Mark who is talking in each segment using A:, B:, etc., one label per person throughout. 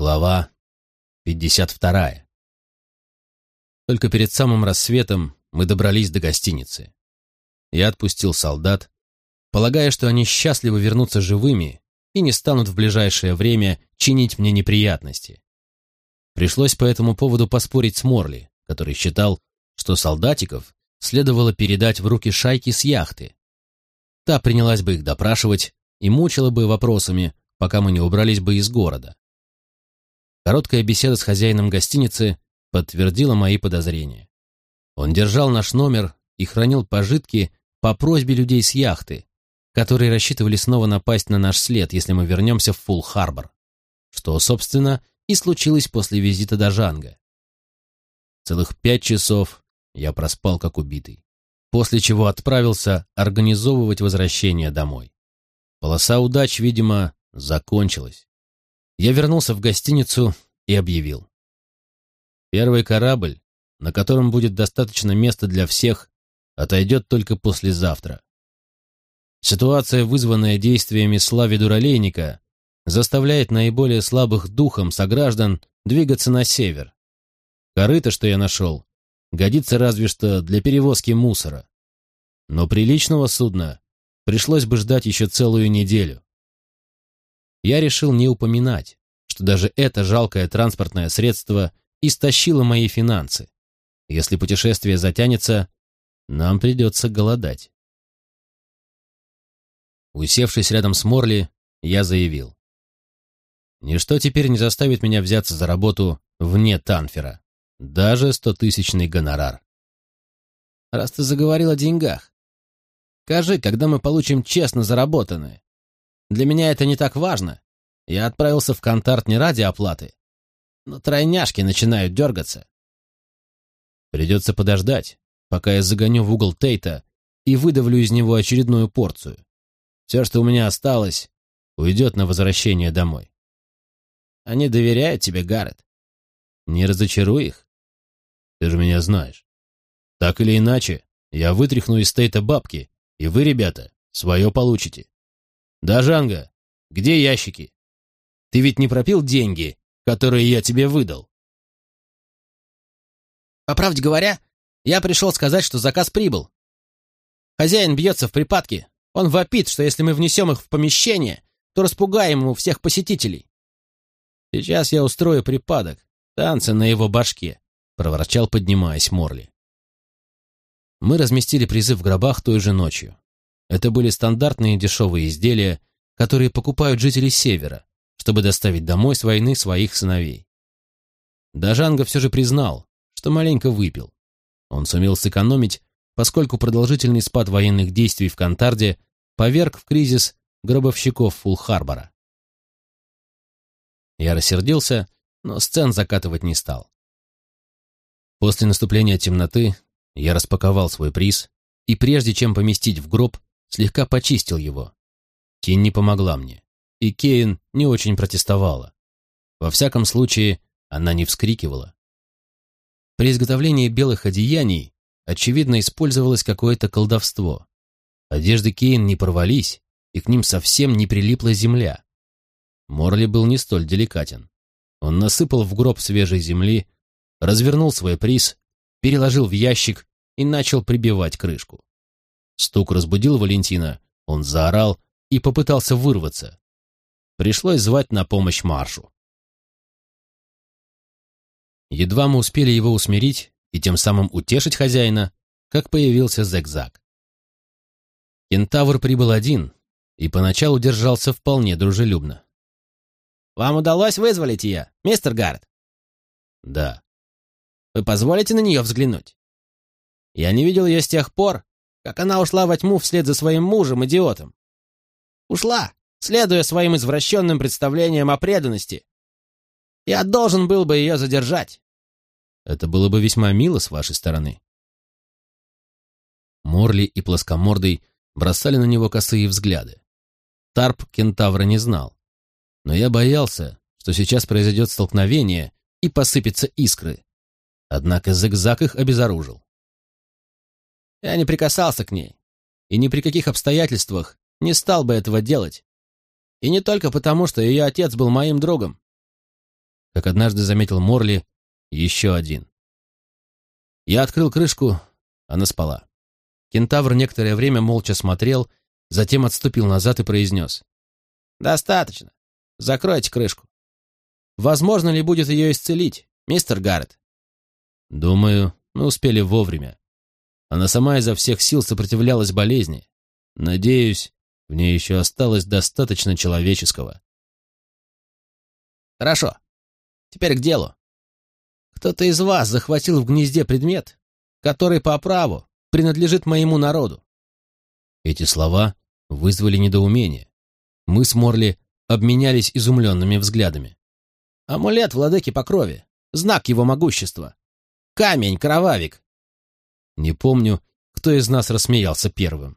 A: Глава 52. Только перед самым рассветом мы добрались до гостиницы. Я отпустил солдат, полагая, что они счастливы вернуться живыми и не станут в ближайшее время чинить мне неприятности. Пришлось по этому поводу поспорить с Морли, который считал, что солдатиков следовало передать в руки шайки с яхты. Та принялась бы их допрашивать и мучила бы вопросами, пока мы не убрались бы из города. Короткая беседа с хозяином гостиницы подтвердила мои подозрения. Он держал наш номер и хранил пожитки по просьбе людей с яхты, которые рассчитывали снова напасть на наш след, если мы вернемся в Фулл-Харбор, что, собственно, и случилось после визита до Жанга. Целых пять часов я проспал как убитый, после чего отправился организовывать возвращение домой. Полоса удач, видимо, закончилась. Я вернулся в гостиницу и объявил. Первый корабль, на котором будет достаточно места для всех, отойдет только послезавтра. Ситуация, вызванная действиями Слави Дуралейника, заставляет наиболее слабых духом сограждан двигаться на север. Корыто, что я нашел, годится разве что для перевозки мусора. Но приличного судна пришлось бы ждать еще целую неделю я решил не упоминать, что даже это жалкое транспортное средство истощило мои финансы. Если путешествие затянется, нам придется голодать. Усевшись рядом с Морли, я заявил. Ничто теперь не заставит меня взяться за работу вне Танфера, даже стотысячный гонорар. Раз ты заговорил о деньгах, скажи, когда мы получим честно заработанное, для меня это не так важно. Я отправился в контарт не ради оплаты. Но тройняшки начинают дергаться. Придется подождать, пока я загоню в угол Тейта и выдавлю из него очередную порцию. Все, что у меня осталось, уйдет на возвращение домой. Они доверяют тебе, Гаррет. Не разочаруй их. Ты же меня знаешь. Так или иначе, я вытряхну из Тейта бабки, и вы, ребята, свое получите. «Да, Жанга, где ящики? Ты ведь не пропил деньги, которые я тебе выдал?»
B: «По правде говоря, я пришел сказать, что заказ прибыл. Хозяин бьется в припадке. Он вопит, что если мы внесем их в помещение, то распугаем ему всех посетителей.
A: Сейчас я устрою припадок, танцы на его башке», — проворчал, поднимаясь Морли. Мы разместили призы в гробах той же ночью. Это были стандартные дешевые изделия, которые покупают жители Севера, чтобы доставить домой с войны своих сыновей. Дажанга все же признал, что маленько выпил. Он сумел сэкономить, поскольку продолжительный спад военных действий в Кантарде поверг в кризис гробовщиков Фулл-Харбора. Я рассердился, но сцен закатывать не стал. После наступления темноты я распаковал свой приз и, прежде чем поместить в гроб, слегка почистил его. Тин не помогла мне, и Кейн не очень протестовала. Во всяком случае, она не вскрикивала. При изготовлении белых одеяний, очевидно, использовалось какое-то колдовство. Одежды Кейн не порвались, и к ним совсем не прилипла земля. Морли был не столь деликатен. Он насыпал в гроб свежей земли, развернул свой приз, переложил в ящик и начал прибивать крышку. Стук разбудил Валентина, он заорал и попытался вырваться. Пришлось звать на помощь Маршу. Едва мы успели его усмирить и тем самым утешить хозяина, как появился Зигзаг. Кентавр прибыл один и поначалу держался вполне дружелюбно.
B: «Вам удалось вызволить ее, мистер Гаррет?»
A: «Да».
B: «Вы позволите на нее взглянуть?» «Я не видел ее с тех пор, как она ушла во тьму вслед за своим мужем, идиотом. Ушла, следуя своим извращенным представлениям о преданности. Я должен был бы ее задержать.
A: Это было бы весьма мило с вашей стороны. Морли и плоскомордый бросали на него косые взгляды. Тарп кентавра не знал. Но я боялся, что сейчас произойдет столкновение и посыпятся искры. Однако зигзаг их обезоружил.
B: Я не прикасался к ней. И ни при каких обстоятельствах не стал бы этого делать. И не только потому, что ее отец был моим другом.
A: как однажды заметил Морли, еще один. Я открыл крышку, она спала. Кентавр некоторое время молча смотрел, затем отступил назад и произнес.
B: «Достаточно. Закройте крышку. Возможно ли будет ее исцелить, мистер Гаррет?»
A: «Думаю, мы успели вовремя. Она сама изо всех сил сопротивлялась болезни. Надеюсь, в ней еще осталось достаточно человеческого».
B: «Хорошо. Теперь к делу. Кто-то из вас захватил в гнезде предмет, который по праву принадлежит моему народу.
A: Эти слова вызвали недоумение. Мы с Морли обменялись изумленными взглядами.
B: Амулет владыки по крови, знак его могущества. Камень, кровавик.
A: Не помню, кто из нас рассмеялся первым.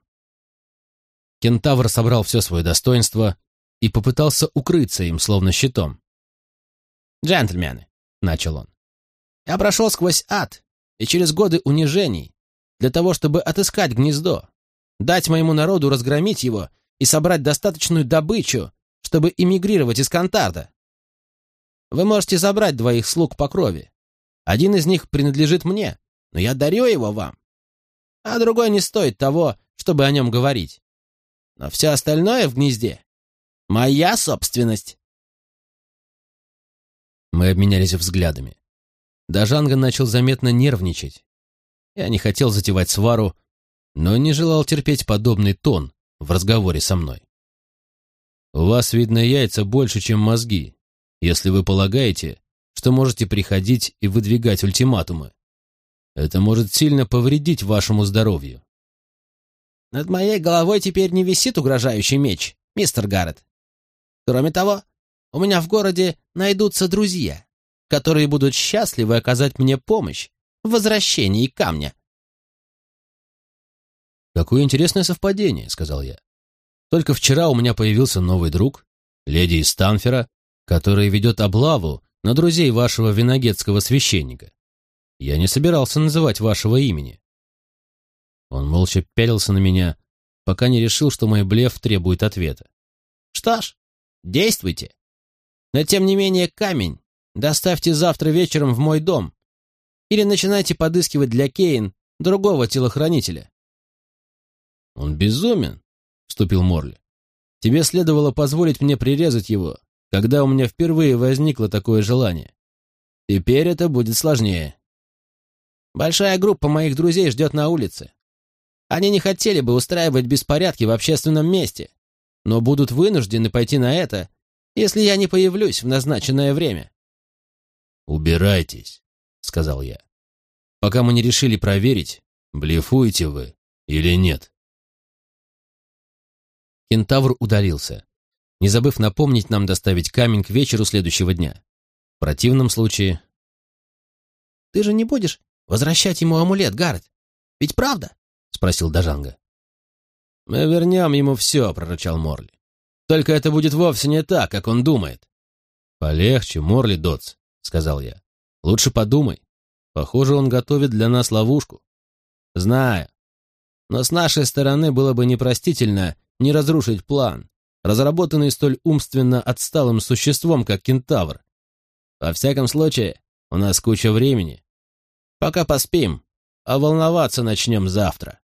A: Кентавр собрал все свое достоинство и попытался укрыться им, словно щитом.
B: «Джентльмены», — начал он, — «я прошел сквозь ад и через годы унижений для того, чтобы отыскать гнездо, дать моему народу разгромить его и собрать достаточную добычу, чтобы эмигрировать из Кантарда. Вы можете забрать двоих слуг по крови. Один из них принадлежит мне, но я дарю его вам. А другой не стоит того, чтобы о нем говорить. Но все остальное в гнезде — моя собственность.
A: Мы обменялись взглядами. Дажанга начал заметно нервничать. Я не хотел затевать свару, но не желал терпеть подобный тон в разговоре со мной. «У вас, видно, яйца больше, чем мозги, если вы полагаете, что можете приходить и выдвигать ультиматумы. Это может сильно повредить вашему здоровью».
B: «Над моей головой теперь не висит угрожающий меч, мистер Гаррет. Кроме того, у меня в городе найдутся друзья, которые будут счастливы оказать мне помощь в возвращении камня.
A: «Какое интересное совпадение», — сказал я. «Только вчера у меня появился новый друг, леди из Станфера, который ведет облаву на друзей вашего виногетского священника. Я не собирался называть вашего имени». Он молча пялился на меня, пока не решил, что мой блеф требует ответа.
B: «Что ж, действуйте. Но тем не менее камень доставьте завтра вечером в мой дом или начинайте подыскивать для Кейн другого телохранителя.
A: «Он безумен», — вступил Морли. «Тебе следовало позволить мне прирезать его, когда у меня впервые возникло такое желание. Теперь это будет сложнее».
B: «Большая группа моих друзей ждет на улице. Они не хотели бы устраивать беспорядки в общественном месте, но будут вынуждены пойти на это, если я не появлюсь в назначенное время».
A: «Убирайтесь», — сказал я, «пока мы не решили проверить, блефуете вы или нет». Кентавр удалился, не забыв напомнить нам доставить камень к вечеру следующего дня. В противном случае...
B: «Ты же не будешь возвращать ему амулет, Гаррет? Ведь правда?» — спросил Дажанга.
A: «Мы вернем ему все», — прорычал Морли. «Только это будет вовсе не так, как он думает». «Полегче, Морли Дотс», — сказал я. «Лучше подумай. Похоже, он готовит для нас ловушку». «Знаю. Но с нашей стороны было бы непростительно не разрушить план, разработанный столь умственно отсталым существом, как кентавр. Во всяком случае, у нас куча времени. Пока поспим, а волноваться начнем завтра.